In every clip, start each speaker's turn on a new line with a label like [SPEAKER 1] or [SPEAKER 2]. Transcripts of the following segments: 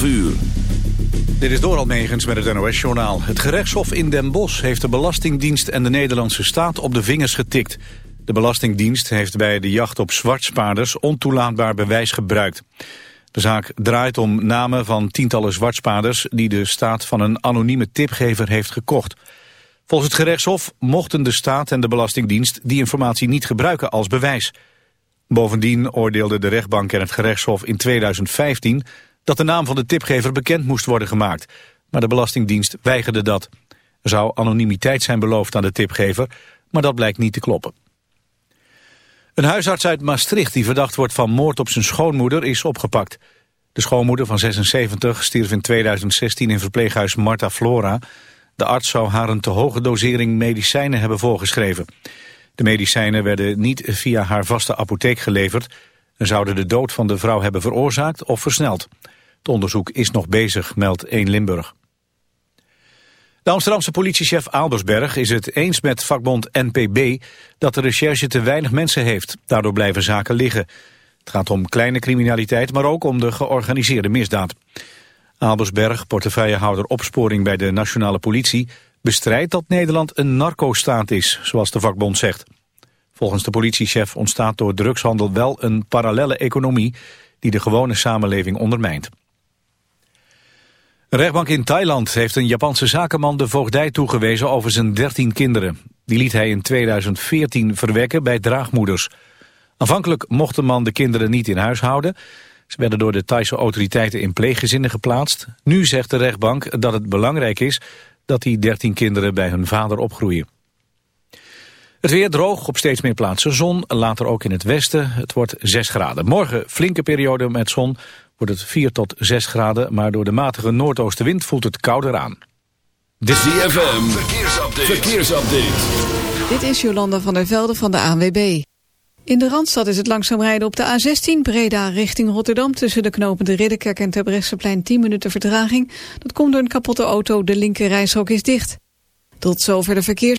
[SPEAKER 1] 12 uur.
[SPEAKER 2] Dit is Doral Megens met het NOS-journaal. Het gerechtshof in Den Bosch heeft de Belastingdienst en de Nederlandse staat op de vingers getikt. De Belastingdienst heeft bij de jacht op zwartspaarders ontoelaatbaar bewijs gebruikt. De zaak draait om namen van tientallen zwartspaarders die de staat van een anonieme tipgever heeft gekocht. Volgens het gerechtshof mochten de staat en de Belastingdienst die informatie niet gebruiken als bewijs. Bovendien oordeelde de rechtbank en het gerechtshof in 2015 dat de naam van de tipgever bekend moest worden gemaakt. Maar de Belastingdienst weigerde dat. Er zou anonimiteit zijn beloofd aan de tipgever, maar dat blijkt niet te kloppen. Een huisarts uit Maastricht die verdacht wordt van moord op zijn schoonmoeder is opgepakt. De schoonmoeder van 76 stierf in 2016 in verpleeghuis Marta Flora. De arts zou haar een te hoge dosering medicijnen hebben voorgeschreven. De medicijnen werden niet via haar vaste apotheek geleverd... en zouden de dood van de vrouw hebben veroorzaakt of versneld. Het onderzoek is nog bezig, meldt 1 Limburg. De Amsterdamse politiechef Albersberg is het eens met vakbond NPB... dat de recherche te weinig mensen heeft. Daardoor blijven zaken liggen. Het gaat om kleine criminaliteit, maar ook om de georganiseerde misdaad. Albersberg, portefeuillehouder opsporing bij de nationale politie bestrijdt dat Nederland een narco-staat is, zoals de vakbond zegt. Volgens de politiechef ontstaat door drugshandel wel een parallelle economie die de gewone samenleving ondermijnt. Een rechtbank in Thailand heeft een Japanse zakenman de voogdij toegewezen over zijn 13 kinderen. Die liet hij in 2014 verwekken bij draagmoeders. Aanvankelijk mocht de man de kinderen niet in huis houden. Ze werden door de Thaise autoriteiten in pleeggezinnen geplaatst. Nu zegt de rechtbank dat het belangrijk is dat die 13 kinderen bij hun vader opgroeien. Het weer droog, op steeds meer plaatsen zon, later ook in het westen. Het wordt 6 graden. Morgen flinke periode met zon, wordt het 4 tot 6 graden... maar door de matige noordoostenwind voelt het kouder aan.
[SPEAKER 1] De ZFM, verkeersupdate. verkeersupdate.
[SPEAKER 3] Dit is Jolanda van der Velde van de ANWB. In de Randstad is het langzaam rijden op de A16 Breda richting Rotterdam... tussen de knopende Ridderkerk en Terbrechtseplein 10 minuten vertraging. Dat komt door een kapotte auto, de linker reishok is dicht. Tot zover de verkeers...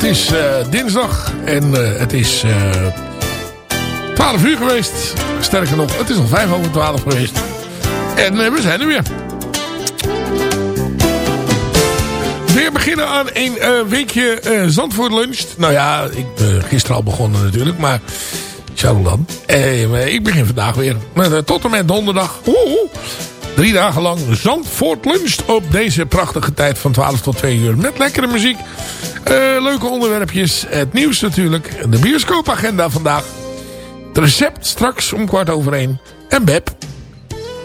[SPEAKER 4] Het is uh, dinsdag en uh, het is uh, 12 uur geweest. Sterker nog, het is al 5 over 12 geweest. En we zijn er weer. Weer beginnen aan een weekje Zandvoort lunch. Nou ja, ik ben gisteren al begonnen natuurlijk, maar... Charles dan. ik begin vandaag weer. Met, tot en met donderdag. Oeh, Drie dagen lang Zandvoort luncht op deze prachtige tijd van 12 tot 2 uur. Met lekkere muziek, leuke onderwerpjes, het nieuws natuurlijk, de bioscoopagenda vandaag. Het recept straks om kwart over één. En Beb.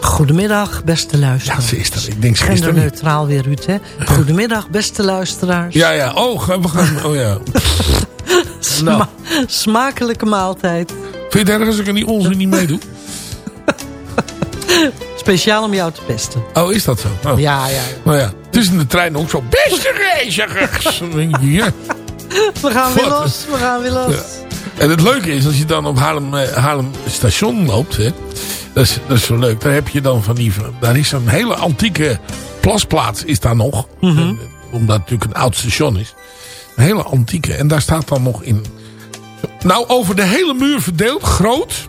[SPEAKER 5] Goedemiddag, beste luisteraars.
[SPEAKER 4] Ja, ze is er. Ik denk ze is
[SPEAKER 5] er neutraal weer, Ruud, hè? Goedemiddag, beste luisteraars.
[SPEAKER 4] Ja, ja. Oh, we gaan... Oh, ja.
[SPEAKER 5] nou. Smakelijke maaltijd.
[SPEAKER 4] Vind je het erg als ik er die onzin niet meedoe?
[SPEAKER 5] Speciaal om jou te pesten.
[SPEAKER 4] Oh, is dat zo? Oh.
[SPEAKER 5] Ja, ja.
[SPEAKER 4] Nou ja, in de trein ook zo. Beste reizigers! ja.
[SPEAKER 5] We gaan weer los, we gaan weer los.
[SPEAKER 4] En het leuke is, als je dan op Haarlem, eh, Haarlem station loopt... Hè, dat, is, dat is zo leuk. Daar heb je dan van die... Daar is een hele antieke plasplaats is daar nog.
[SPEAKER 5] Mm -hmm.
[SPEAKER 4] Omdat het natuurlijk een oud station is. Een hele antieke. En daar staat dan nog in... Nou, over de hele muur verdeeld, groot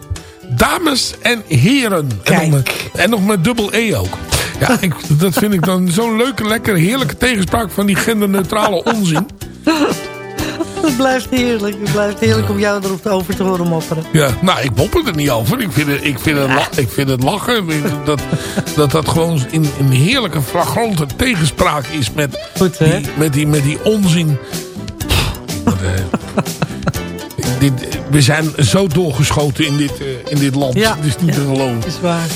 [SPEAKER 4] dames en heren.
[SPEAKER 5] Kijk.
[SPEAKER 4] En nog met, en nog met dubbel E ook. Ja, ik, dat vind ik dan zo'n leuke, lekker, heerlijke tegenspraak van die genderneutrale onzin.
[SPEAKER 5] Het blijft heerlijk. Het blijft heerlijk om jou erop over te horen mopperen.
[SPEAKER 4] Ja, nou, ik mopper er niet over. Ik vind het, ik vind het, la, ik vind het lachen. Dat, dat dat gewoon in een heerlijke, flagrante tegenspraak is met,
[SPEAKER 5] Goed,
[SPEAKER 4] die, met, die, met die onzin. dit, we zijn zo doorgeschoten in dit, uh, in dit land.
[SPEAKER 5] Ja,
[SPEAKER 4] het is niet
[SPEAKER 5] ja,
[SPEAKER 4] te geloven.
[SPEAKER 5] is waar.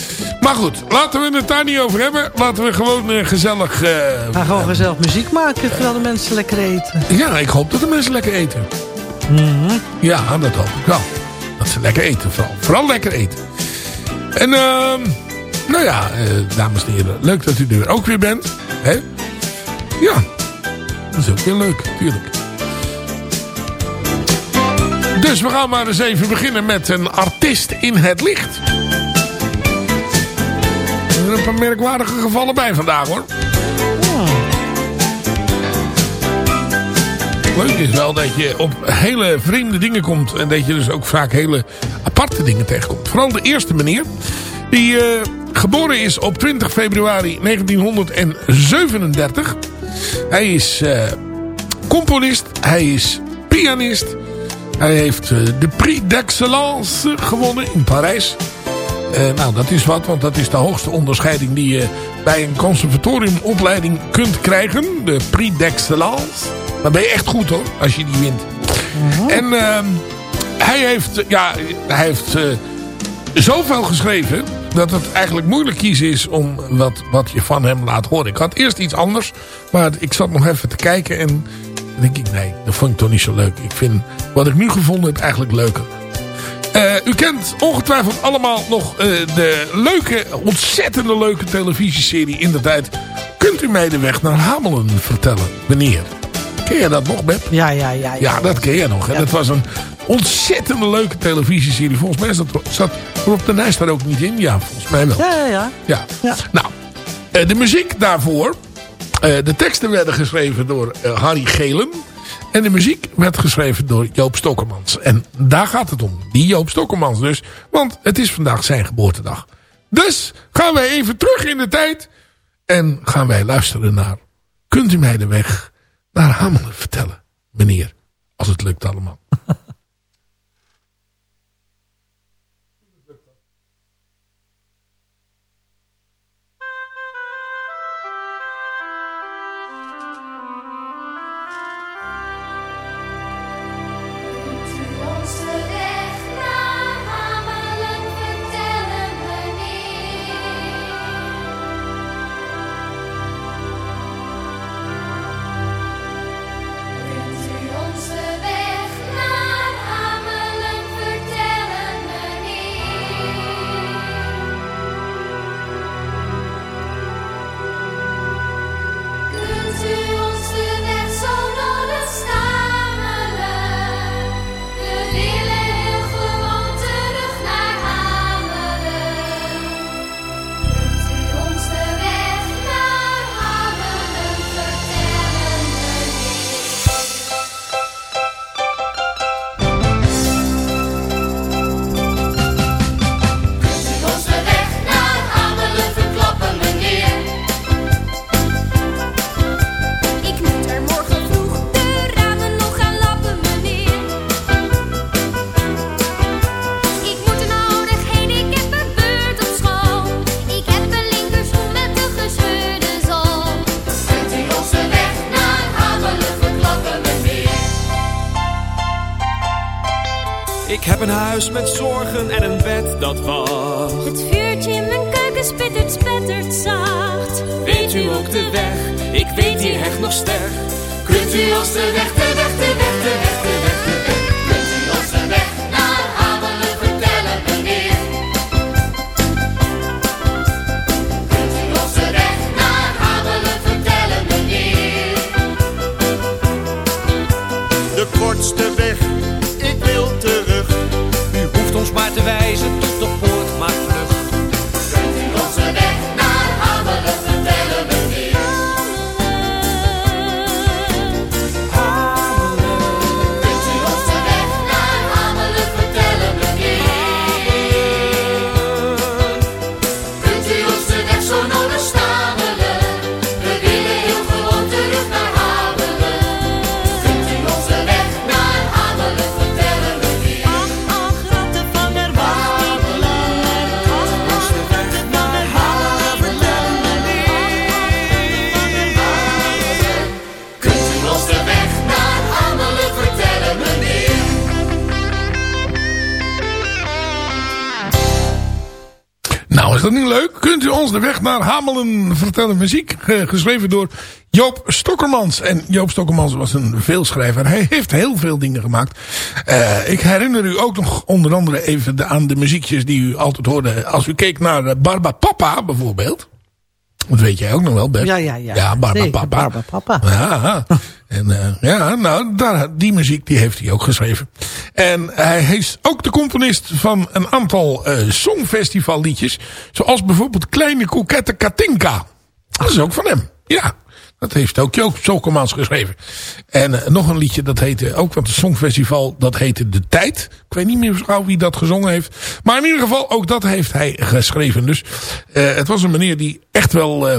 [SPEAKER 4] Maar goed, laten we het daar niet over hebben. Laten we gewoon uh, gezellig... Uh,
[SPEAKER 5] Ga gewoon gezellig muziek maken terwijl de mensen lekker eten.
[SPEAKER 4] Ja, ik hoop dat de mensen lekker eten.
[SPEAKER 5] Mm -hmm.
[SPEAKER 4] Ja, dat hoop ik wel. Dat ze lekker eten, vooral. Vooral lekker eten. En, nou ja, dames en heren. Leuk dat u er ook weer bent. Hè? Ja, dat is ook weer leuk, natuurlijk. Dus we gaan maar eens even beginnen met een artiest in het licht. Een paar merkwaardige gevallen bij vandaag hoor. Leuk is wel dat je op hele vreemde dingen komt. En dat je dus ook vaak hele aparte dingen tegenkomt. Vooral de eerste meneer. Die uh, geboren is op 20 februari 1937. Hij is uh, componist. Hij is pianist. Hij heeft uh, de Prix d'Excellence gewonnen in Parijs. Uh, nou, dat is wat, want dat is de hoogste onderscheiding die je bij een conservatoriumopleiding kunt krijgen. De Prix d'Excellence. Dan ben je echt goed hoor, als je die wint.
[SPEAKER 5] Uh -huh.
[SPEAKER 4] En uh, hij heeft, ja, hij heeft uh, zoveel geschreven dat het eigenlijk moeilijk kiezen is om wat, wat je van hem laat horen. Ik had eerst iets anders, maar ik zat nog even te kijken en denk ik, nee, dat vond ik toch niet zo leuk. Ik vind wat ik nu gevonden heb eigenlijk leuker. Uh, u kent ongetwijfeld allemaal nog uh, de leuke, ontzettende leuke televisieserie in de tijd. Kunt u mij de weg naar Hamelen vertellen, meneer? Ken je dat nog, Beb?
[SPEAKER 5] Ja, ja, ja.
[SPEAKER 4] Ja, ja dat ken je nog. Hè? Ja. Dat was een ontzettende leuke televisieserie. Volgens mij zat, zat Rob de Nijs daar ook niet in. Ja, volgens mij wel.
[SPEAKER 5] Ja, ja, ja.
[SPEAKER 4] ja.
[SPEAKER 5] ja.
[SPEAKER 4] Nou, uh, de muziek daarvoor. de teksten werden geschreven door Harry Gelen. En de muziek werd geschreven door Joop Stokkermans. En daar gaat het om. Die Joop Stokkermans dus. Want het is vandaag zijn geboortedag. Dus gaan wij even terug in de tijd. En gaan wij luisteren naar... Kunt u mij de weg naar Hamelen vertellen, meneer? Als het lukt allemaal.
[SPEAKER 6] huis met zorgen en een bed dat wacht.
[SPEAKER 7] Het vuurtje in mijn keuken spittert, spettert zacht.
[SPEAKER 6] Weet u ook de weg? Ik weet die echt nog sterk.
[SPEAKER 8] Kunt u ons de weg, ons de weg naar Hamelen vertellen?
[SPEAKER 4] Muziek eh, geschreven door Joop Stokkermans. En Joop Stokkermans was een veelschrijver. Hij heeft heel veel dingen gemaakt. Eh, ik herinner u ook nog onder andere even de, aan de muziekjes die u altijd hoorde. Als u keek naar eh, Barba Papa bijvoorbeeld. Dat weet jij ook nog wel, Bert.
[SPEAKER 5] Ja, ja, ja.
[SPEAKER 4] Ja, Barba
[SPEAKER 5] Zeker,
[SPEAKER 4] Papa.
[SPEAKER 5] Barba Papa.
[SPEAKER 4] Ja, en, eh, ja nou, daar, die muziek die heeft hij ook geschreven. En hij is ook de componist van een aantal eh songfestivalliedjes. Zoals bijvoorbeeld Kleine Kokette Katinka. Dat is ook van hem. Ja, dat heeft ook Joop Zolkermans geschreven. En eh, nog een liedje, dat heette ook, want het songfestival, dat heette De Tijd. Ik weet niet meer gauw wie dat gezongen heeft. Maar in ieder geval, ook dat heeft hij geschreven. Dus eh, het was een meneer die echt wel...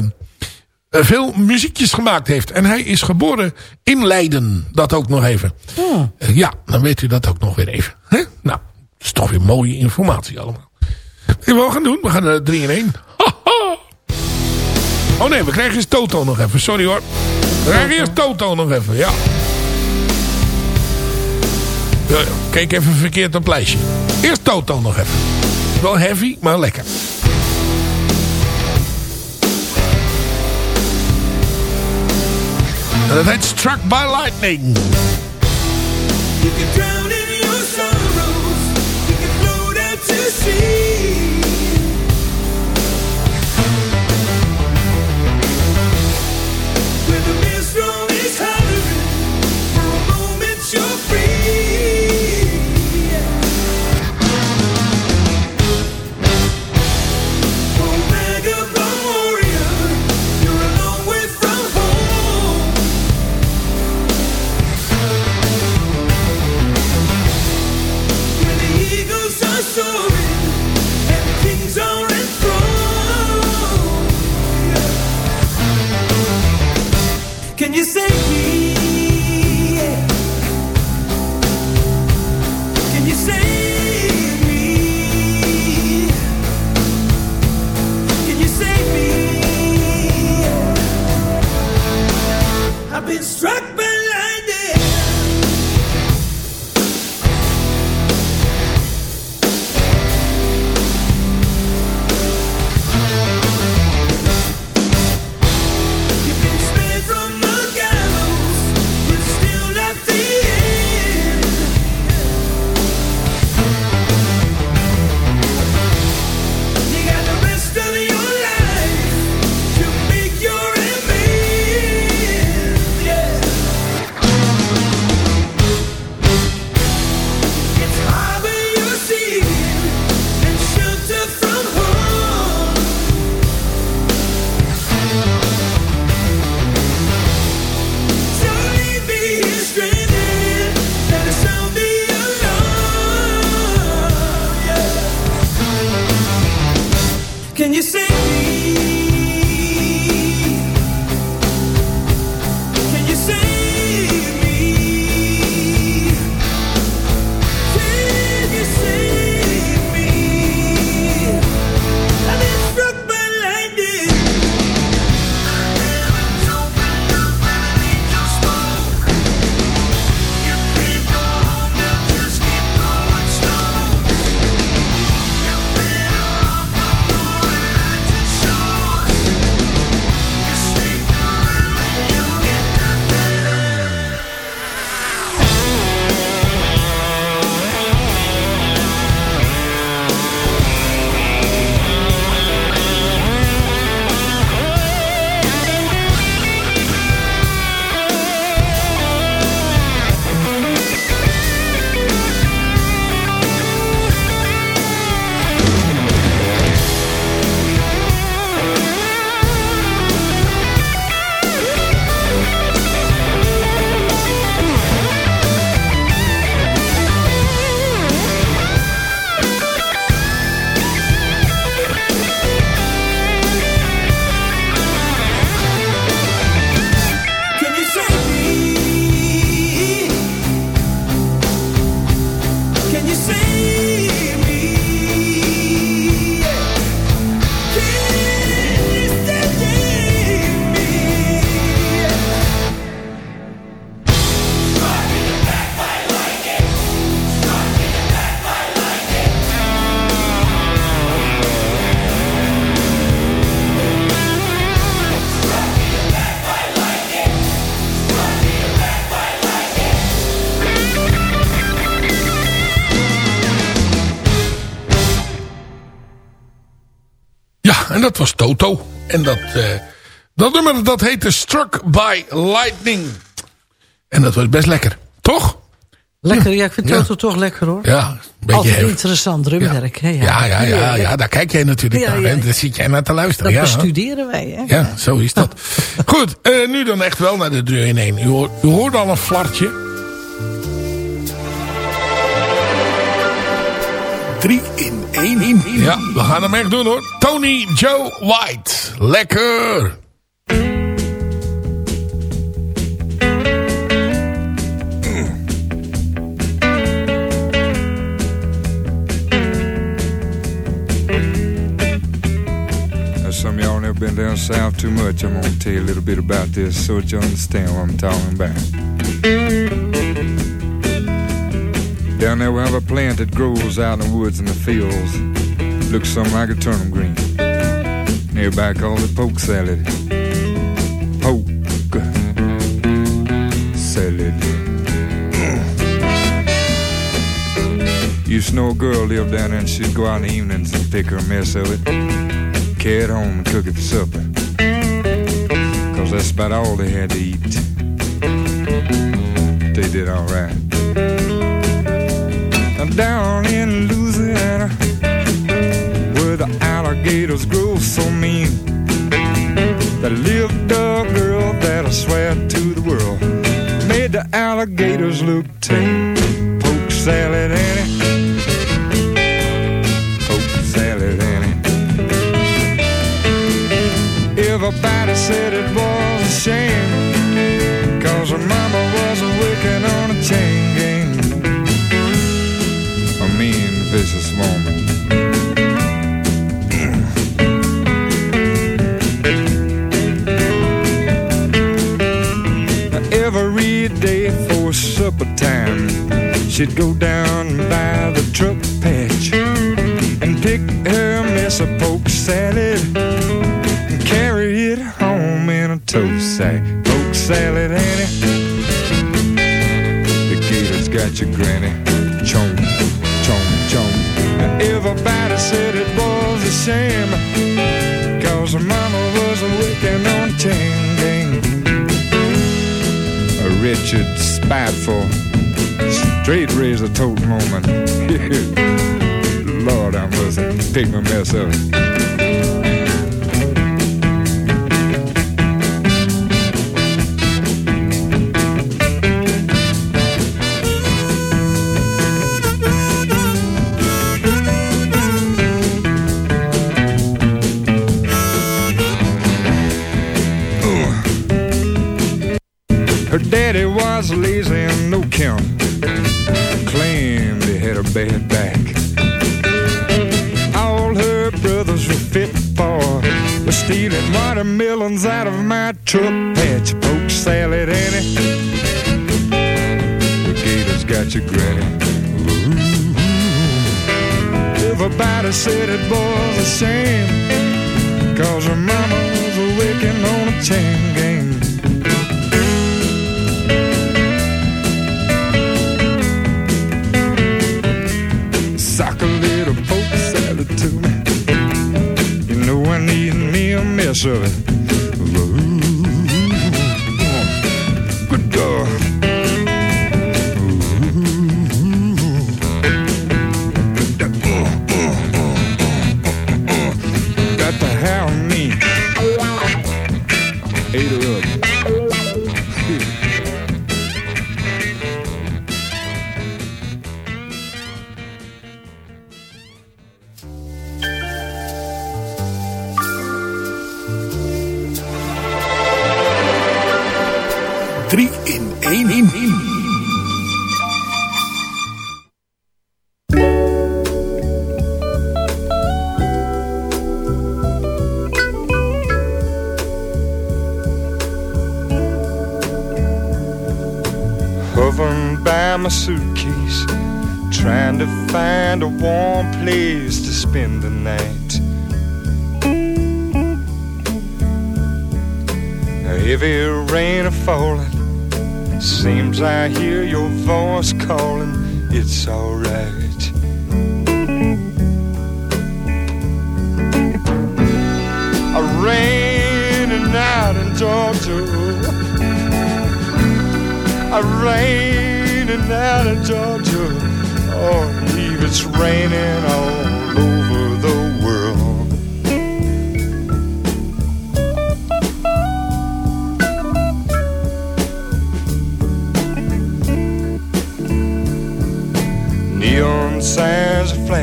[SPEAKER 4] eh, veel muziekjes gemaakt heeft. En hij is geboren in Leiden. Dat ook nog even. Eh, ja, dan weet u dat ook nog weer even. Nou, dat is toch weer mooie informatie allemaal. Wat we gaan doen? We gaan er 3 in 1. Oh nee, we krijgen eerst Toto nog even. Sorry hoor. We krijgen eerst Toto nog even, ja. Kijk even verkeerd op het lijstje. Eerst Toto nog even. Wel heavy, maar lekker. Heet Struck by Lightning.
[SPEAKER 9] You can drown in your sorrows. You can float out to sea.
[SPEAKER 4] strength. En dat was Toto. En dat, eh, dat nummer dat heette Struck by Lightning. En dat was best lekker. Toch?
[SPEAKER 5] Lekker, ja, ik vind
[SPEAKER 4] Ja.
[SPEAKER 5] Toto toch lekker hoor.
[SPEAKER 4] Ja, een beetje
[SPEAKER 5] Altijd interessant drumwerk. Ja,
[SPEAKER 4] Ja, ja, ja, ja, daar kijk jij natuurlijk naar.
[SPEAKER 5] ja.
[SPEAKER 4] Daar zit jij naar te luisteren.
[SPEAKER 5] Dat bestuderen wij, hè?
[SPEAKER 4] Ja, zo is dat. Goed, eh, nu dan echt wel naar de 3 in 1. U hoort, u hoort al een flartje. 3 in 1. Ja, we gaan hem echt doen hoor. Tony Joe White. Lekker.
[SPEAKER 10] Now, some y'all never been down south too much. I'm gonna tell you a little bit about this so that you understand what I'm talking about. Down there we have a plant that grows out in the woods and the fields. Looks something like a turnip green. Everybody calls it poke salad. Poke salad. Used to know a girl lived down there and she'd go out in the evenings and pick her a mess of it carry it home and cook it for supper. Cause that's about all they had to eat. They did alright. Down in Louisiana, where the alligators grow so mean, there lived a girl that I swear to the world made the alligators look tame. Poke salad, Annie. Poke salad. Everybody said it was a shame Cause her mama was a wicked on a chain supper time She'd go down by the truck patch And pick her mess of poke salad and carry it home in a toast sack. Poke salad, Annie. The gator's got your granny. Chomp, chomp, chomp. Now everybody said it was a shame. Cause her mama was a wicked on a chain gang. A bad for straight razor tote moment. Lord, I must. Pick my mess up. Truck patch. Poke salad, Annie. The gators got your granny. Ooh. Everybody said it was a shame. Cause her mama was a wicked on a chain gang. Sock a little poke salad to me. You know I need me a mess of it.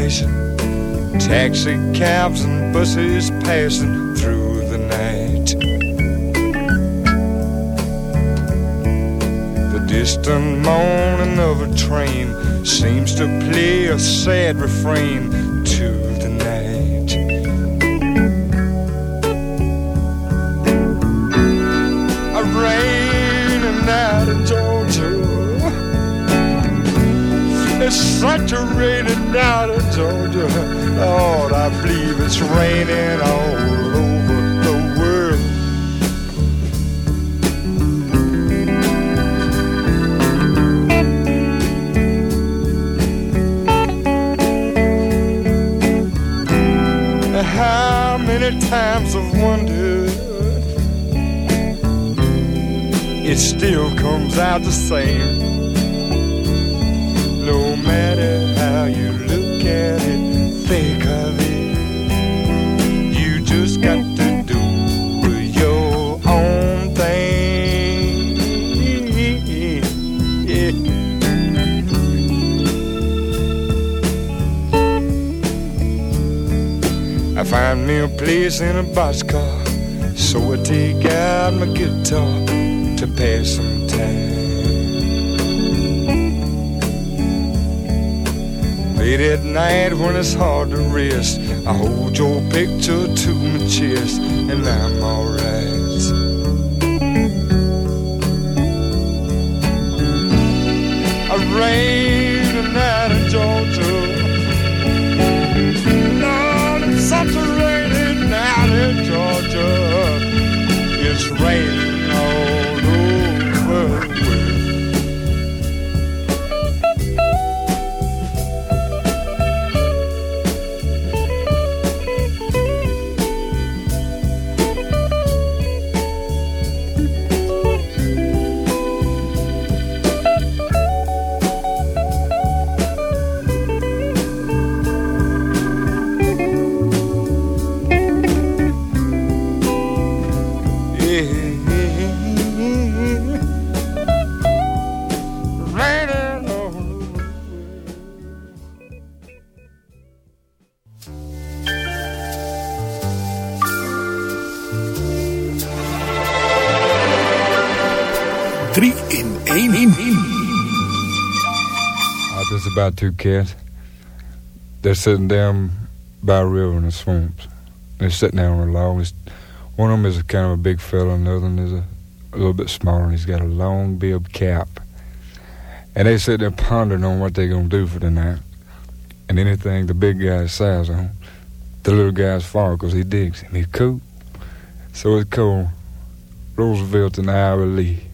[SPEAKER 10] Flashing, taxi cabs and buses passing through the night. The distant moaning of a train seems to play a sad refrain to the night. A raining out of Georgia. It's such a raining out Georgia. Lord, I believe it's raining all over the world. How many times I've wondered It still comes out the same think of it. You just got to do your own thing. Yeah. I find me a place in a boxcar, so I take out my guitar to pass some Late at night when it's hard to rest, I hold your picture to my chest and I'm alright. I rain two kids. They're sitting down by a river in the swamps. They're sitting down on a log. One of them is kind of a big fella, and the other one is a, a little bit smaller, and he's got a long bib cap. And they sit there pondering on what they're going to do for the night. And anything the big guy says on, the little guy's for because he digs him. He's cool. So it's called Roosevelt and Ira Lee.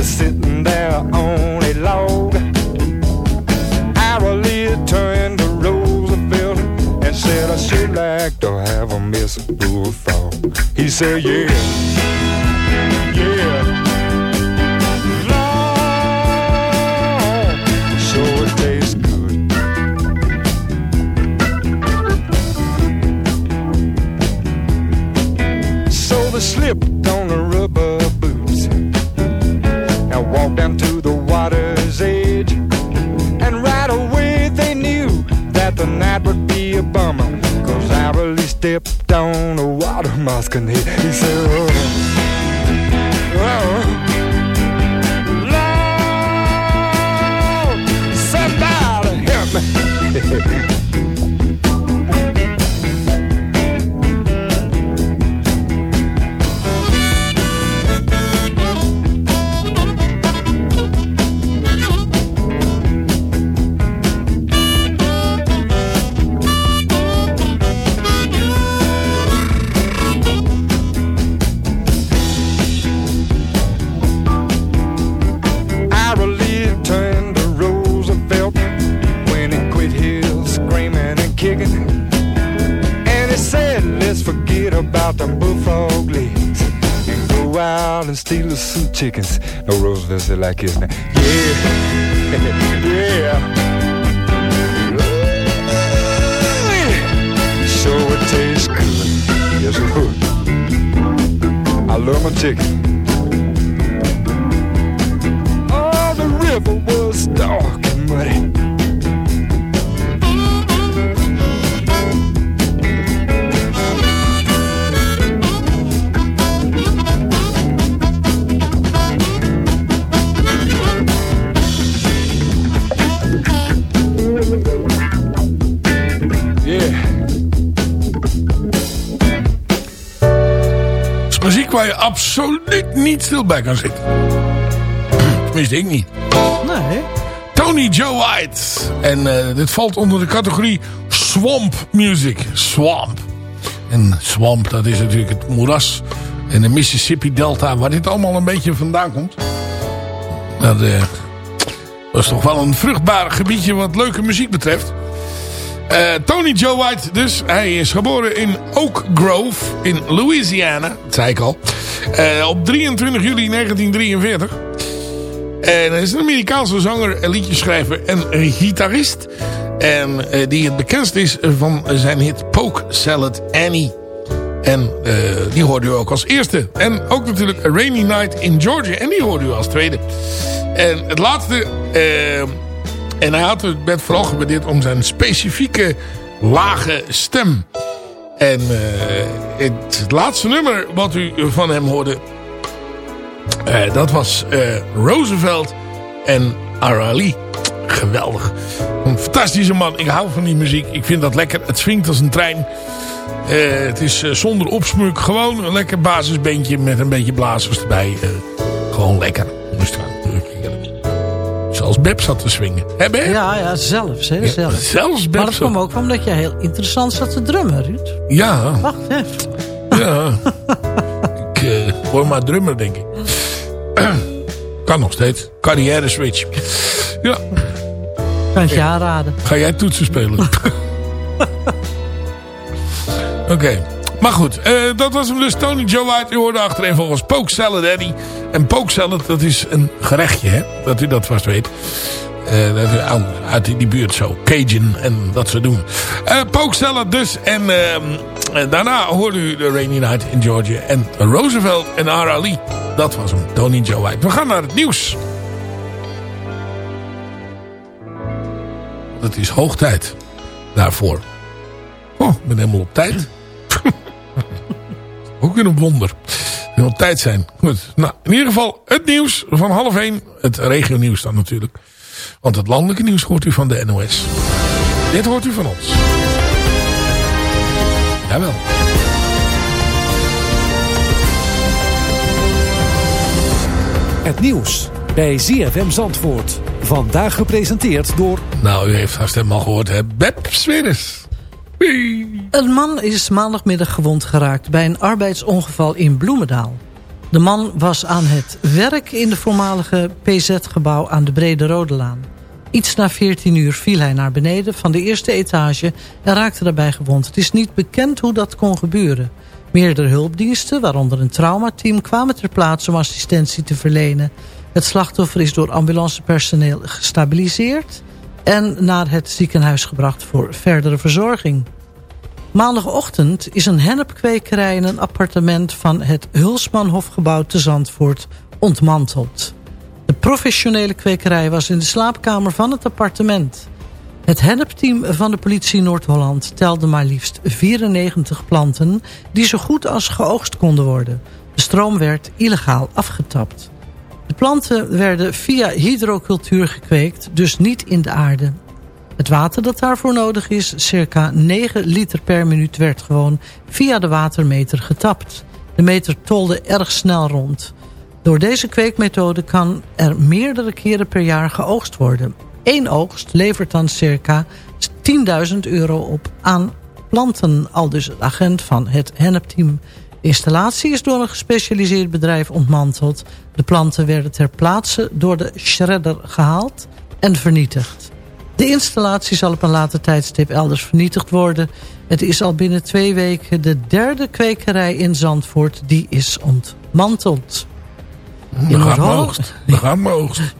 [SPEAKER 10] Were sitting there on a log. Lee turned to Roosevelt and said, I should like to have a Miss Bullfrog. He said, yeah. Bummer. Cause I really stepped on a water mask and he, he said, oh, oh, Lord, somebody help me. chickens. No Roosevelt said like his name. Yeah, yeah. Sure would taste good. Yes, it would. I love my chicken. Oh, the river
[SPEAKER 4] absoluut niet stil bij kan zitten. Tenminste, ik niet.
[SPEAKER 5] Nee.
[SPEAKER 4] Tony Joe White. En eh, dit valt onder de categorie swamp music. Swamp. En swamp, dat is natuurlijk het moeras. En de Mississippi Delta, waar dit allemaal een beetje vandaan komt. Dat, eh, dat is toch wel een vruchtbaar gebiedje wat leuke muziek betreft. Eh, Tony Joe White dus. Hij is geboren in Oak Grove in Louisiana. Dat zei ik al. Eh, op 23 juli 1943. En hij is een Amerikaanse zanger, liedjeschrijver en gitarist. En eh, die het bekendst is van zijn hit Poke Salad Annie. En eh, die hoorde u ook als eerste. En ook natuurlijk Rainy Night in Georgia. En die hoorde u als tweede. En het laatste... en hij had het werd vooral gewaardeerd om zijn specifieke lage stem. En eh, het laatste nummer wat u van hem hoorde... eh, dat was eh, Roosevelt en Arali. Geweldig. Een fantastische man. Ik hou van die muziek. Ik vind dat lekker. Het swingt als een trein. Het is zonder opsmuk. Gewoon een lekker basisbeentje met een beetje blazers erbij. Gewoon lekker. Aan. Zelfs Beb zat te swingen. Hè Beb?
[SPEAKER 5] Ja, ja, zelfs. Hè, zelfs.
[SPEAKER 4] zelfs Beb
[SPEAKER 5] Maar dat kwam ook omdat je heel interessant zat te drummen, Ruud.
[SPEAKER 4] Ja.
[SPEAKER 5] Wacht even.
[SPEAKER 4] Ja. ik eh, word maar drummer, denk ik. kan nog steeds. Carrière switch. Ja.
[SPEAKER 5] Kan het je aanraden.
[SPEAKER 4] Ga jij toetsen spelen? Oké. Maar goed, eh, dat was hem dus. Tony Joe White. U hoorde achterin volgens Poke Salad Daddy. En Poke Salad, dat is een gerechtje, hè? Dat u dat vast weet. Eh, dat, is uit- die buurt zo. Cajun en dat soort doen. Salad dus. En ehm, eh, daarna hoorde u de Rainy Night in Georgia. En Roosevelt en R. Ali. Dat was hem. Tony Joe White. We gaan naar het nieuws. Het is hoog tijd daarvoor. Oh, ik ben helemaal op tijd. Ook weer een wonder. Op tijd zijn. Goed. Nou, in ieder geval het nieuws van half één. Het regionieuws dan natuurlijk. Want het landelijke nieuws hoort u van de NOS. Dit hoort u van ons. Jawel.
[SPEAKER 11] Het nieuws bij ZFM Zandvoort. Vandaag gepresenteerd door...
[SPEAKER 4] Nou, u heeft haar stem al gehoord, hè? Beb Sweres.
[SPEAKER 5] Een man is maandagmiddag gewond geraakt bij een arbeidsongeval in Bloemendaal. De man was aan het werk in de voormalige PZ-gebouw aan de Brede Rodelaan. Iets na 14 uur viel hij naar beneden van de eerste etage en raakte daarbij gewond. Het is niet bekend hoe dat kon gebeuren. Meerdere hulpdiensten, waaronder een traumateam, kwamen ter plaatse om assistentie te verlenen. Het slachtoffer is door ambulancepersoneel gestabiliseerd en naar het ziekenhuis gebracht voor verdere verzorging. Maandagochtend is een hennepkwekerij in een appartement van het Hulsmanhofgebouw te Zandvoort ontmanteld. De professionele kwekerij was in de slaapkamer van het appartement. Het hennepteam van de politie Noord-Holland telde maar liefst 94 planten die zo goed als geoogst konden worden. De stroom werd illegaal afgetapt. De planten werden via hydrocultuur gekweekt, dus niet in de aarde. Het water dat daarvoor nodig is, circa 9 liter per minuut, werd gewoon via de watermeter getapt. De meter tolde erg snel rond. Door deze kweekmethode kan er meerdere keren per jaar geoogst worden. Eén oogst levert dan circa 10.000 euro op aan planten, al dus het agent van het hennepteam. De installatie is door een gespecialiseerd bedrijf ontmanteld. De planten werden ter plaatse door de shredder gehaald en vernietigd. De installatie zal op een later tijdstip elders vernietigd worden. Het is al binnen twee weken de derde kwekerij in Zandvoort die is ontmanteld. In Noord-Holland?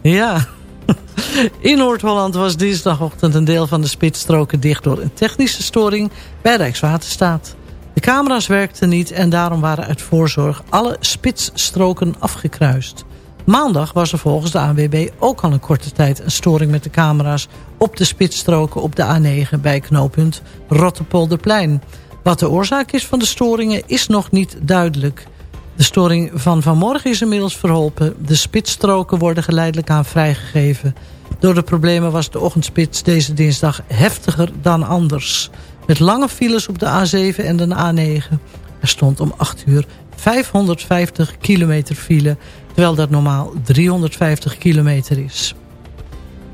[SPEAKER 5] Ja. In Noord-Holland was dinsdagochtend een deel van de spitsstroken dicht door een technische storing bij Rijkswaterstaat. De camera's werkten niet en daarom waren uit voorzorg alle spitsstroken afgekruist. Maandag was er volgens de ANWB ook al een korte tijd een storing met de camera's op de spitsstroken op de A9 bij knooppunt Rottepolderplein. Wat de oorzaak is van de storingen is nog niet duidelijk. De storing van vanmorgen is inmiddels verholpen. De spitsstroken worden geleidelijk aan vrijgegeven. Door de problemen was de ochtendspits deze dinsdag heftiger dan anders. Met lange files op de A7 en de A9. Er stond om 8 uur 550 kilometer file, terwijl dat normaal 350 kilometer is.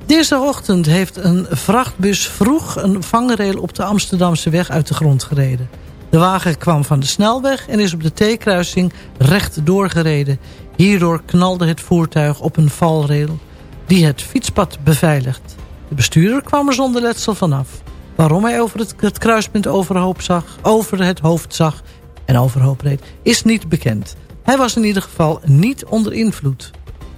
[SPEAKER 5] Dinsdagochtend heeft een vrachtbus vroeg een vangrail op de Amsterdamse weg uit de grond gereden. De wagen kwam van de snelweg en is op de T-kruising recht doorgereden. Hierdoor knalde het voertuig op een valrail die het fietspad beveiligt. De bestuurder kwam er zonder letsel vanaf. Waarom hij over het, kruispunt overhoop zag, over het hoofd zag en overhoop reed, is niet bekend. Hij was in ieder geval niet onder invloed.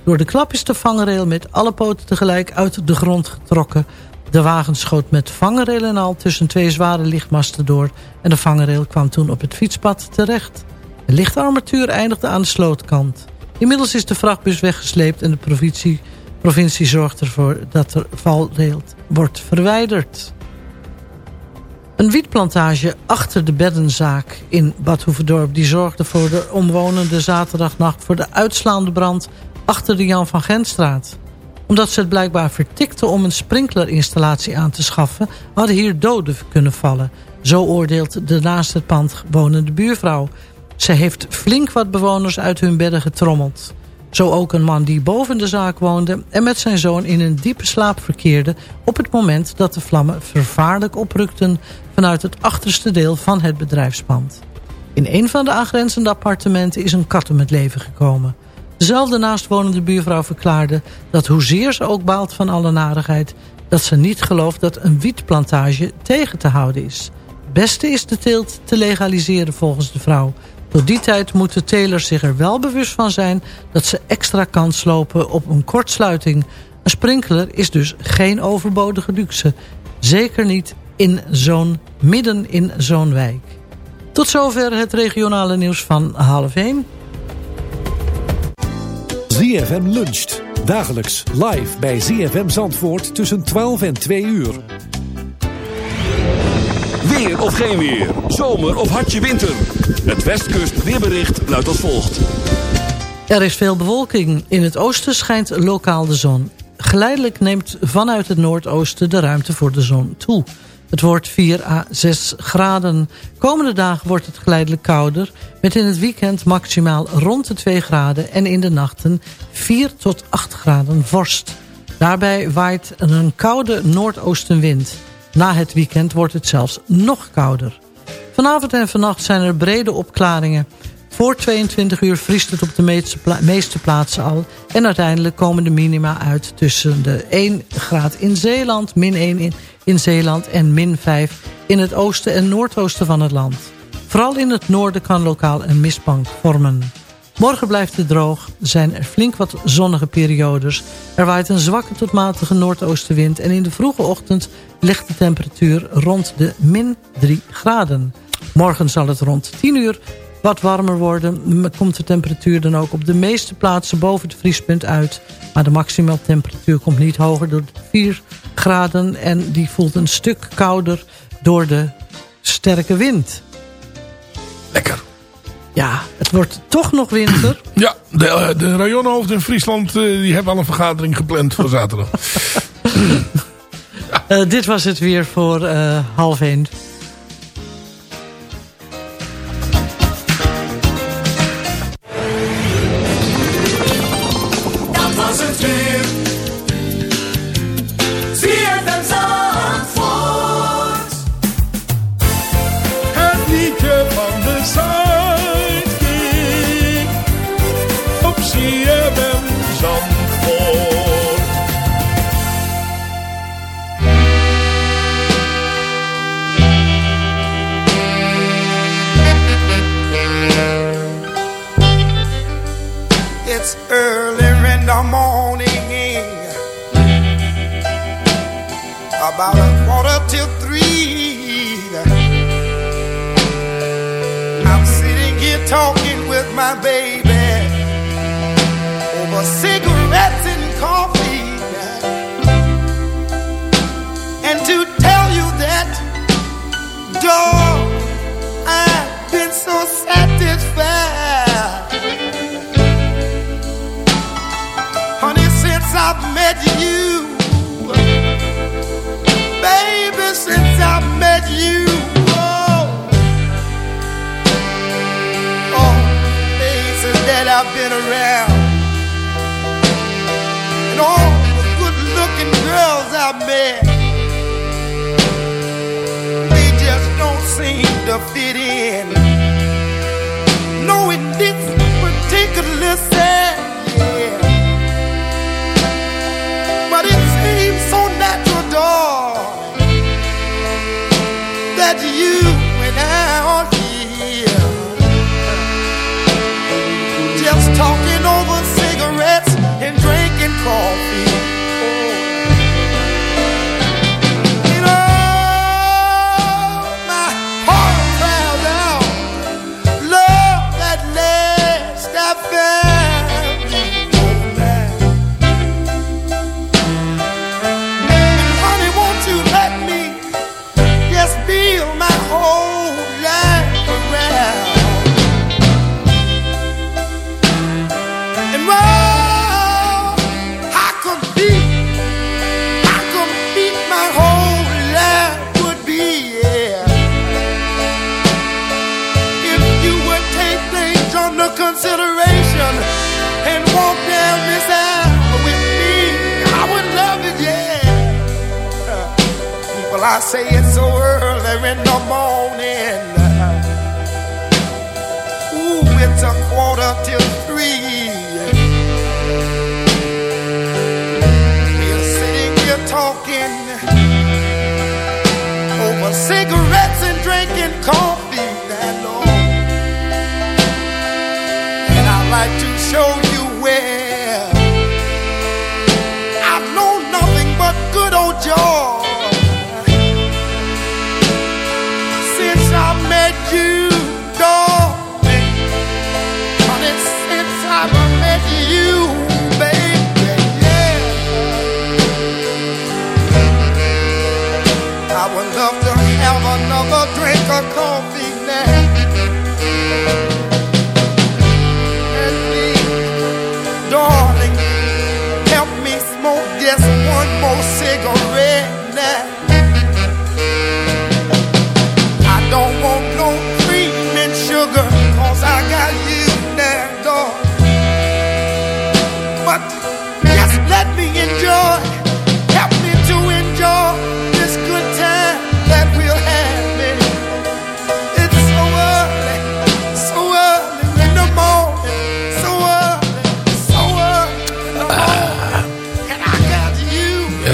[SPEAKER 5] Door de klap is de vangrail met alle poten tegelijk uit de grond getrokken. De wagen schoot met vangrail en al tussen twee zware lichtmasten door... en de vangrail kwam toen op het fietspad terecht. De lichtarmatuur eindigde aan de slootkant. Inmiddels is de vrachtbus weggesleept en de provincie, provincie zorgt ervoor dat de valrail wordt verwijderd. Een wietplantage achter de beddenzaak in Bad Hoeverdorp... die zorgde voor de omwonenden zaterdagnacht voor de uitslaande brand... achter de Jan van Gentstraat. Omdat ze het blijkbaar vertikte om een sprinklerinstallatie aan te schaffen... hadden hier doden kunnen vallen. Zo oordeelt de naast het pand wonende buurvrouw. Ze heeft flink wat bewoners uit hun bedden getrommeld. Zo ook een man die boven de zaak woonde en met zijn zoon in een diepe slaap verkeerde... op het moment dat de vlammen vervaarlijk oprukten vanuit het achterste deel van het bedrijfspand. In een van de aangrenzende appartementen is een kat om het leven gekomen. Dezelfde naastwonende buurvrouw verklaarde dat hoezeer ze ook baalt van alle narigheid... dat ze niet gelooft dat een wietplantage tegen te houden is. Het beste is de teelt te legaliseren volgens de vrouw... Tot die tijd moeten telers zich er wel bewust van zijn... dat ze extra kans lopen op een kortsluiting. Een sprinkler is dus geen overbodige luxe. Zeker niet in zo'n midden in zo'n wijk. Tot zover het regionale nieuws van half 1.
[SPEAKER 11] ZFM luncht. Dagelijks live bij ZFM Zandvoort tussen 12 en 2 uur.
[SPEAKER 1] Weer of geen weer. Zomer of hartje winter. Het Westkust weerbericht luidt als volgt.
[SPEAKER 5] Er is veel bewolking. In het oosten schijnt lokaal de zon. Geleidelijk neemt vanuit het noordoosten de ruimte voor de zon toe. Het wordt 4 à 6 graden. Komende dagen wordt het geleidelijk kouder... met in het weekend maximaal rond de 2 graden... en in de nachten 4 tot 8 graden vorst. Daarbij waait een koude noordoostenwind. Na het weekend wordt het zelfs nog kouder. Vanavond en vannacht zijn er brede opklaringen. Voor 22 uur vriest het op de meeste, meeste plaatsen al. En uiteindelijk komen de minima uit tussen de 1 graad in Zeeland... min 1 in, in Zeeland en min 5 in het oosten en noordoosten van het land. Vooral in het noorden kan lokaal een mistbank vormen. Morgen blijft het droog, zijn er flink wat zonnige periodes. Er waait een zwakke tot matige noordoostenwind... en in de vroege ochtend ligt de temperatuur rond de min 3 graden. Morgen zal het rond 10 uur wat warmer worden. Komt de temperatuur dan ook op de meeste plaatsen boven het vriespunt uit. Maar de maximaal temperatuur komt niet hoger door 4 graden... en die voelt een stuk kouder door de sterke wind.
[SPEAKER 4] Lekker.
[SPEAKER 5] Ja, het wordt toch nog winter.
[SPEAKER 4] Ja, de, eh, de rayonhoofd in Friesland eh, die hebben al een vergadering gepland voor zaterdag.
[SPEAKER 5] Eh, dit was het weer voor eh, half 1.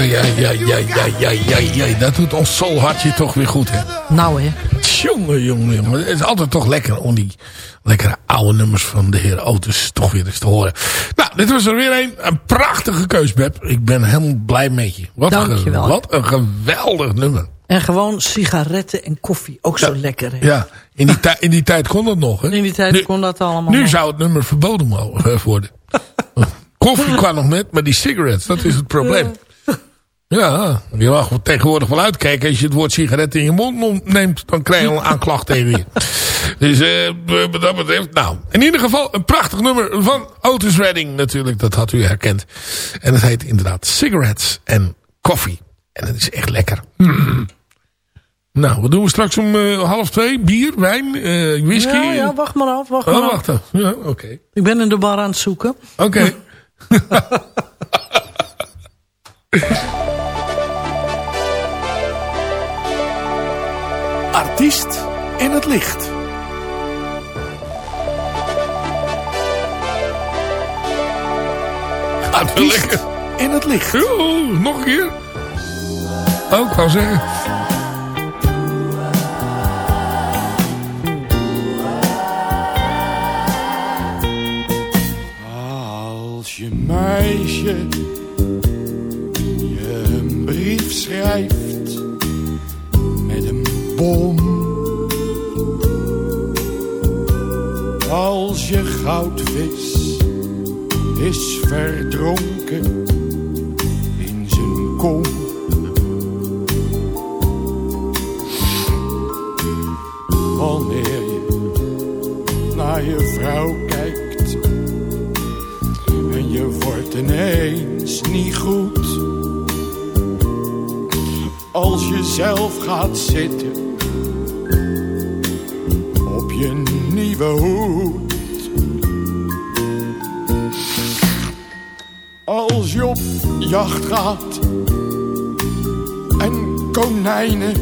[SPEAKER 4] Ja, ja, ja, ja, ja, ja, ja, ja. Dat doet ons soulhartje toch weer goed, hè?
[SPEAKER 5] Nou hè.
[SPEAKER 4] Jongen, jongen, jongen. Het is altijd toch lekker om die lekkere oude nummers van de heer Otis toch weer eens te horen. Nou, dit was er weer een. Een prachtige keus, Beb. Ik ben helemaal blij met je. Wat, een,
[SPEAKER 5] Dankjewel.
[SPEAKER 4] ge- wat een geweldig nummer.
[SPEAKER 5] En gewoon sigaretten en koffie. Ook zo lekker hè.
[SPEAKER 4] Ja, in die, in die tijd kon dat nog, hè?
[SPEAKER 5] In die tijd
[SPEAKER 4] Nu-
[SPEAKER 5] kon dat allemaal
[SPEAKER 4] Nu
[SPEAKER 5] nog.
[SPEAKER 4] zou het nummer verboden eh, worden. Koffie kwam nog net, maar die cigarettes, dat is het probleem. Ja, je mag tegenwoordig wel uitkijken. Als je het woord sigaret in je mond neemt, dan krijg je al een aanklacht tegen je. Dus eh, wat dat betreft, nou. In ieder geval een prachtig nummer van Otis Redding natuurlijk. Dat had u herkend. En het heet inderdaad Cigarettes en Coffee. En het is echt lekker. Mm. Nou, wat doen we straks om eh, half twee? Bier, wijn, eh, whisky?
[SPEAKER 5] Ja, ja, wacht maar af, wacht maar
[SPEAKER 4] Oh,
[SPEAKER 5] af.
[SPEAKER 4] wacht even. Ja, oké.
[SPEAKER 5] Ik ben in de bar aan het zoeken.
[SPEAKER 4] Oké.
[SPEAKER 11] Artiest in het licht.
[SPEAKER 4] Wel lekker.
[SPEAKER 11] In het licht.
[SPEAKER 4] Oeh, nog een keer. Oh, ik wou zeggen.
[SPEAKER 10] Als je meisje je een brief schrijft bom.
[SPEAKER 9] Als je goudvis is verdronken in zijn kom. Wanneer je naar je vrouw kijkt en je wordt ineens niet goed. Als je zelf gaat zitten nieuwe hoed. Als je op jacht gaat en konijnen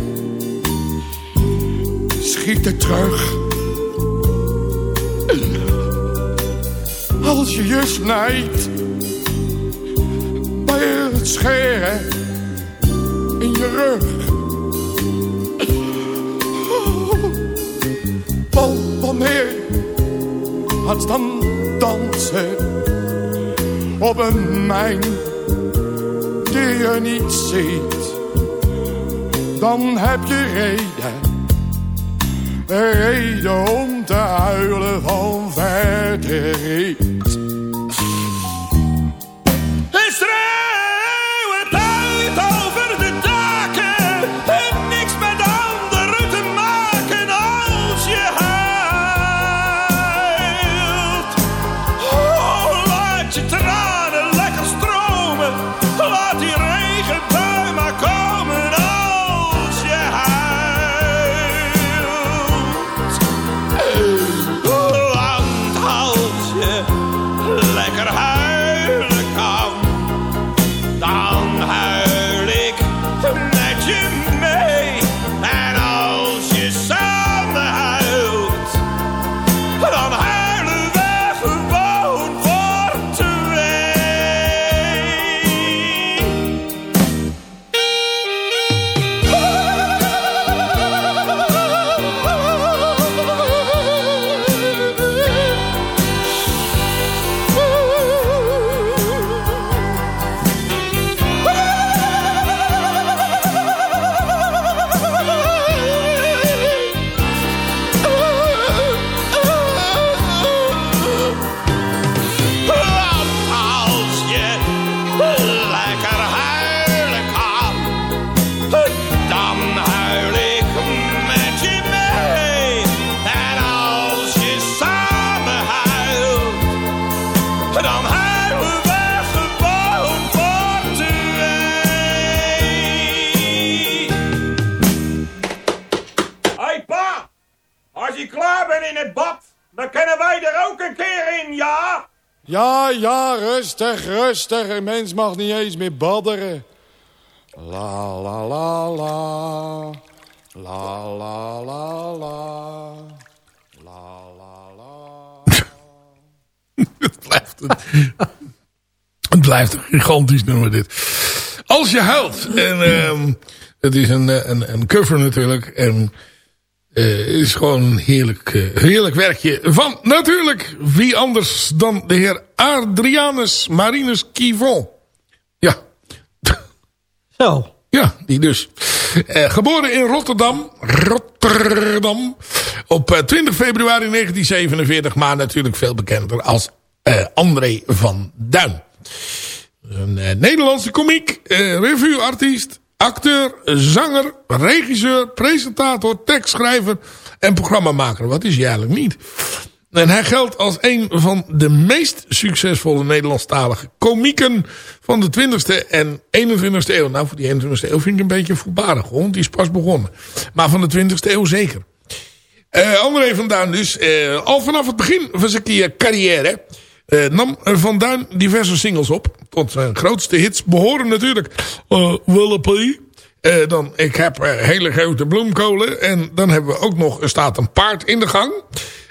[SPEAKER 9] schieten terug. Als je je snijdt bij het scheren in je rug. Gaat dan dansen op een mijn die je niet ziet, dan heb je reden, reden om te huilen van verdriet. Rustig, rustig. Een mens mag niet eens meer badderen. La, la, la, la. La, la, la, la. La, la, la.
[SPEAKER 4] het blijft het blijft een gigantisch nummer dit. Als je huilt. En ehm, het is een, eh, een, een cover natuurlijk. En eh, is gewoon een heerlijk, eh, heerlijk werkje van natuurlijk wie anders dan de heer Adrianus Marinus Kivon. Ja.
[SPEAKER 5] Zo.
[SPEAKER 4] Ja, die dus. Eh, geboren in Rotterdam. Rotterdam. Op eh, 20 februari 1947. Maar natuurlijk veel bekender als André van Duin. Een Nederlandse komiek. eh revueartiest. Acteur. Zanger. Regisseur. Presentator. Tekstschrijver. En programmamaker. Wat is hij eigenlijk niet? En hij geldt als een van de meest succesvolle Nederlandstalige komieken van de 20e en 21e eeuw. Nou, voor die 21e eeuw vind ik een beetje voorbarig, hoor, die is pas begonnen. Maar van de 20e eeuw zeker. Eh André van Duin dus, eh, al vanaf het begin van zijn carrière... eh, nam Van diverse singles op. Tot zijn grootste hits behoren natuurlijk... Eh, dan, ik heb hele grote bloemkolen. En dan hebben we ook nog, er staat een paard in de gang.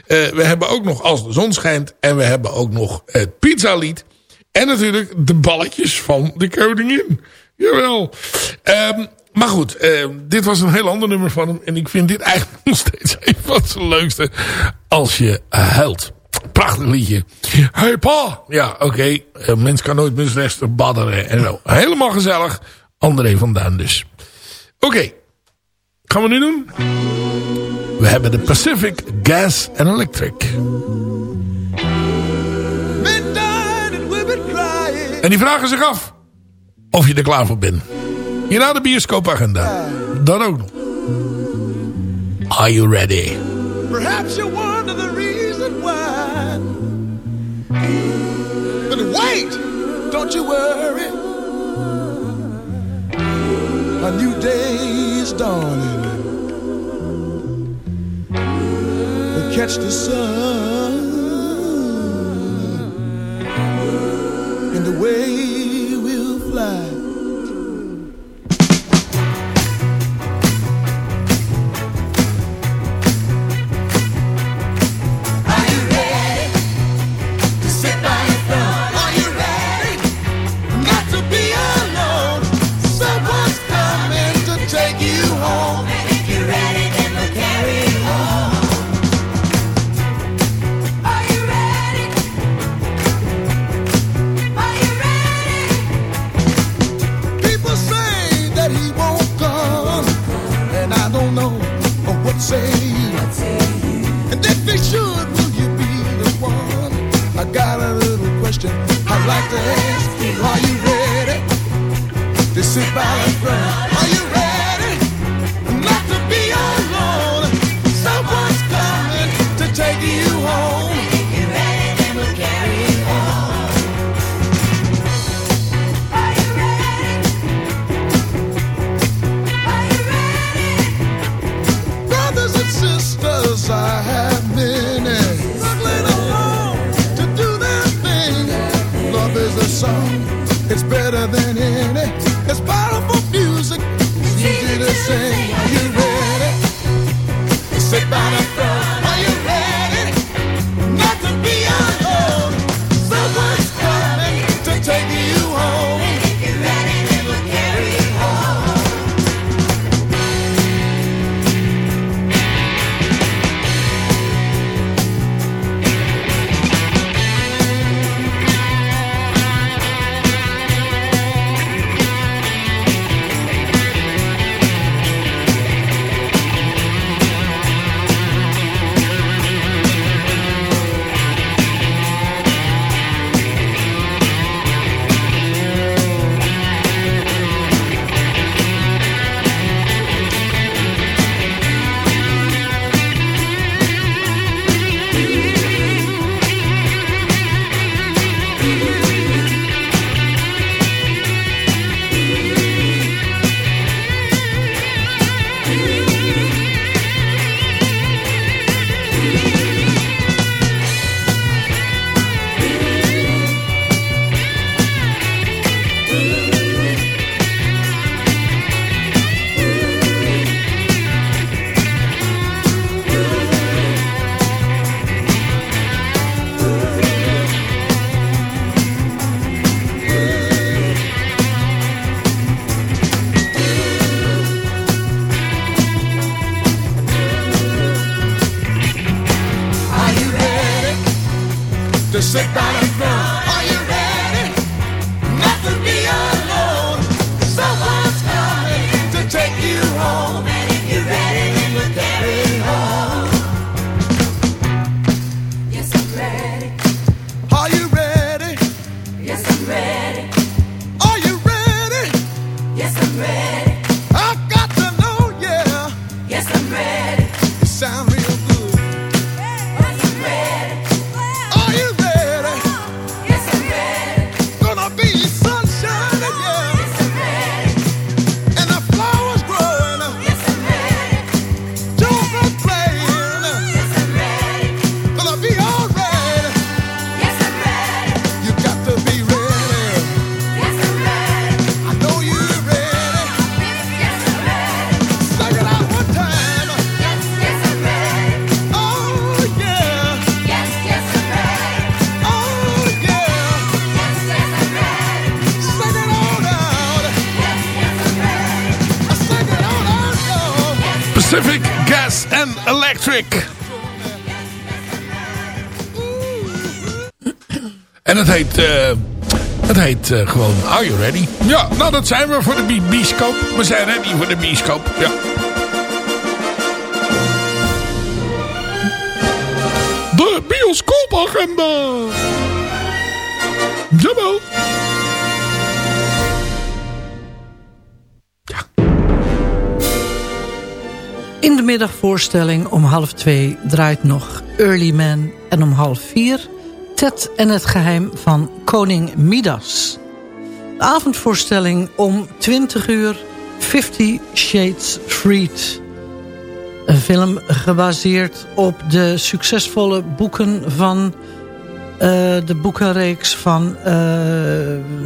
[SPEAKER 4] We hebben ook nog Als de zon schijnt. En we hebben ook nog het pizzalied. En natuurlijk de balletjes van de koningin. Jawel. Ehm, maar goed, dit was een heel ander nummer van hem. En ik vind dit eigenlijk nog steeds een van zijn leukste. Als je huilt. Prachtig liedje. Hey pa! Ja, oké. Mens kan nooit misrechter badderen en zo. Helemaal gezellig. André van Duin dus. Oké. Okay. Gaan we nu doen? We hebben de Pacific Gas and Electric. En die vragen zich af of je er klaar voor bent. Hierna de bioscoopagenda. Dan ook nog. Are you ready?
[SPEAKER 12] Perhaps you Don't you worry. A new day is dawning. We'll Catch the sun in the way we'll fly.
[SPEAKER 4] Pacific Gas and Electric. En het heet, uh, het heet eh, gewoon Are You Ready? Ja, nou dat zijn we voor de bioscoop. We zijn ready voor de bioscoop, ja. De bioscoopagenda. Jawel.
[SPEAKER 5] Middagvoorstelling om half twee draait nog Early Man... en om half vier Ted en het geheim van koning Midas. De avondvoorstelling om 20 uur Fifty Shades Freed. Een film gebaseerd op de succesvolle boeken van... eh, de boekenreeks van... eh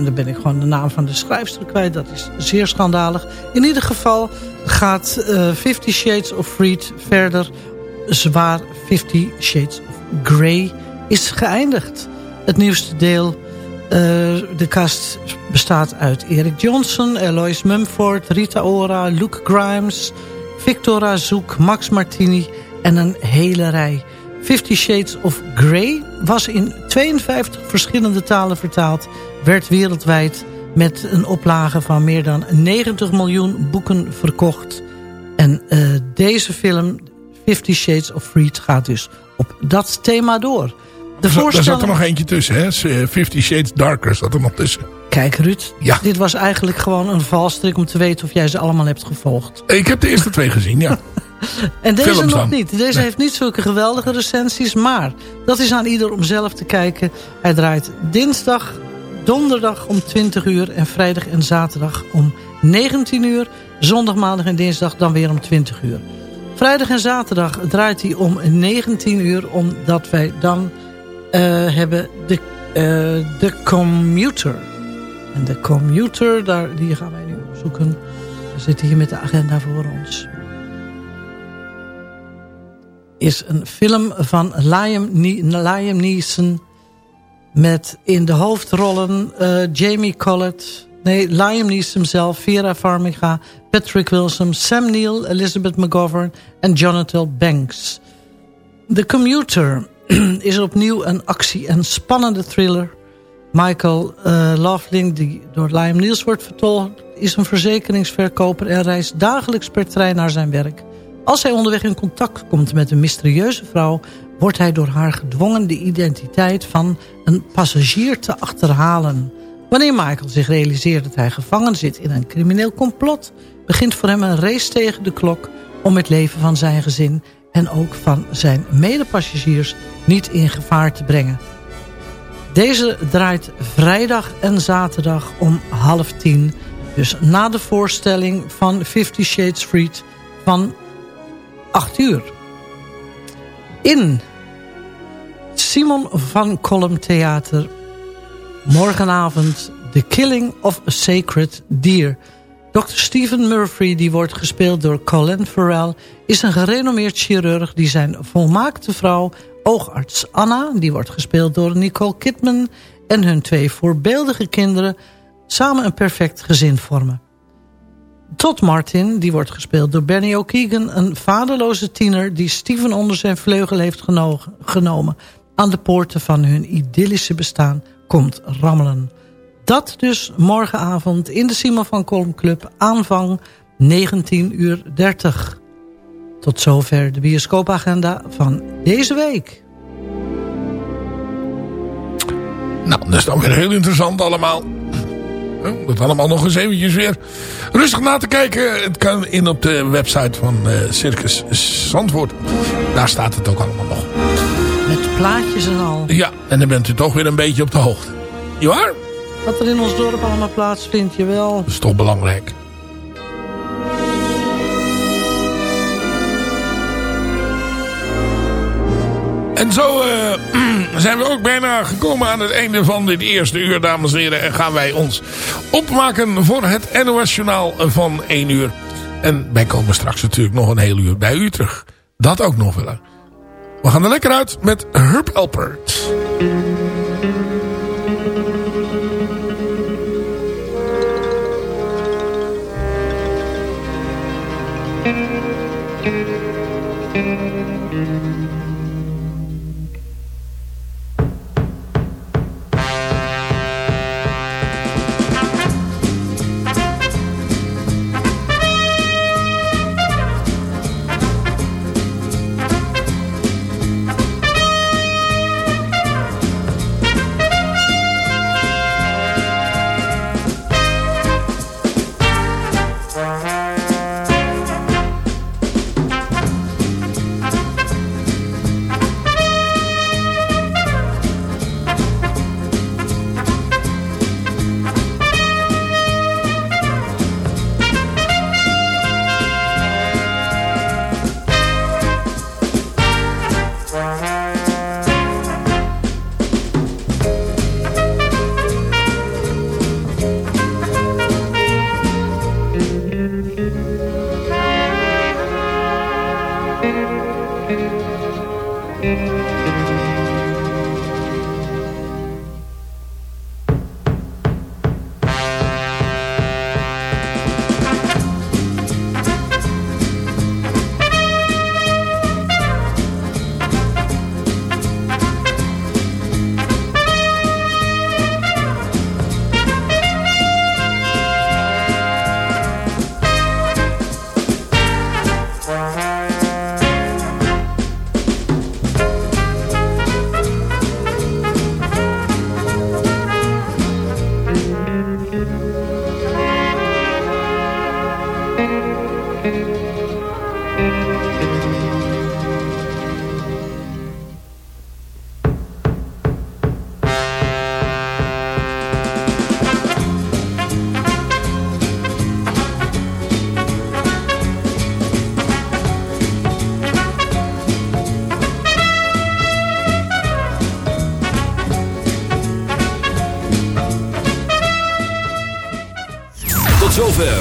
[SPEAKER 5] dan ben ik gewoon de naam van de schrijfster kwijt. Dat is zeer schandalig. In ieder geval gaat eh, Fifty Shades of Freed verder zwaar Fifty Shades of Grey is geëindigd. Het nieuwste deel, de cast bestaat uit Eric Johnson, Eloise Mumford, Rita Ora, Luke Grimes, Victora Zoek, Max Martini en een hele rij. Fifty Shades of Grey was in 52 verschillende talen vertaald, werd wereldwijd met een oplage van meer dan 90 miljoen boeken verkocht. En eh, deze film, Fifty Shades of Freed, gaat dus op dat thema door. De
[SPEAKER 4] Er zat- Er zat er nog eentje tussen, hè? Eh, Fifty Shades Darker zat er nog tussen.
[SPEAKER 5] Kijk Ruud,
[SPEAKER 4] Ja.
[SPEAKER 5] dit was eigenlijk gewoon een valstrik om te weten of jij ze allemaal hebt gevolgd.
[SPEAKER 4] Ik heb de eerste twee gezien, ja.
[SPEAKER 5] En deze
[SPEAKER 4] Films
[SPEAKER 5] nog
[SPEAKER 4] dan?
[SPEAKER 5] niet. Deze
[SPEAKER 4] Nee.
[SPEAKER 5] heeft niet zulke geweldige recensies, maar dat is aan ieder om zelf te kijken. Hij draait dinsdag, donderdag om 20 uur en vrijdag en zaterdag om 19 uur. Zondag, maandag en dinsdag dan weer om 20 uur. Vrijdag en zaterdag draait hij om 19 uur, omdat wij dan eh, hebben de, eh, de commuter. En de commuter, daar, die gaan wij nu zoeken. We zitten hier met de agenda voor ons is een film van Liam, Liam Neeson... met in de hoofdrollen eh, Jamie Collett... nee, Liam Neeson zelf, Vera Farmiga... Patrick Wilson, Sam Neill, Elizabeth McGovern en Jonathan Banks. The Commuter is opnieuw een actie- en spannende thriller... Michael uh, Loveling, die door Liam Niels wordt vertolkt... is een verzekeringsverkoper en reist dagelijks per trein naar zijn werk. Als hij onderweg in contact komt met een mysterieuze vrouw... wordt hij door haar gedwongen de identiteit van een passagier te achterhalen. Wanneer Michael zich realiseert dat hij gevangen zit in een crimineel complot... begint voor hem een race tegen de klok om het leven van zijn gezin... en ook van zijn medepassagiers niet in gevaar te brengen. Deze draait vrijdag en zaterdag om half tien. Dus na de voorstelling van Fifty Shades Freed van 8 uur. In Simon van Kolm Theater. Morgenavond The Killing of a Sacred Deer. Dr. Stephen Murphy, die wordt gespeeld door Colin Farrell... is een gerenommeerd chirurg die zijn volmaakte vrouw... oogarts Anna, die wordt gespeeld door Nicole Kidman... en hun twee voorbeeldige kinderen... samen een perfect gezin vormen. Todd Martin, die wordt gespeeld door Benny O'Keegan... een vaderloze tiener die Steven onder zijn vleugel heeft geno genomen... aan de poorten van hun idyllische bestaan komt rammelen. Dat dus morgenavond in de Simon van Kolm Club aanvang 19.30 uur. Tot zover de bioscoopagenda van deze week.
[SPEAKER 4] Nou, dat is dan weer heel interessant allemaal. Dat allemaal nog eens eventjes weer rustig na te kijken. Het kan in op de website van uh, Circus Zandvoort. Daar staat het ook allemaal nog.
[SPEAKER 5] Met plaatjes en al.
[SPEAKER 4] Ja, en dan bent u toch weer een beetje op de hoogte. Waar?
[SPEAKER 5] Wat er in ons dorp allemaal plaatsvindt, jawel.
[SPEAKER 4] Dat is toch belangrijk. En zo uh, zijn we ook bijna gekomen aan het einde van dit eerste uur, dames en heren. En gaan wij ons opmaken voor het NOS-journaal van 1 uur. En wij komen straks natuurlijk nog een heel uur bij u terug. Dat ook nog wel. We gaan er lekker uit met Herb Alpert.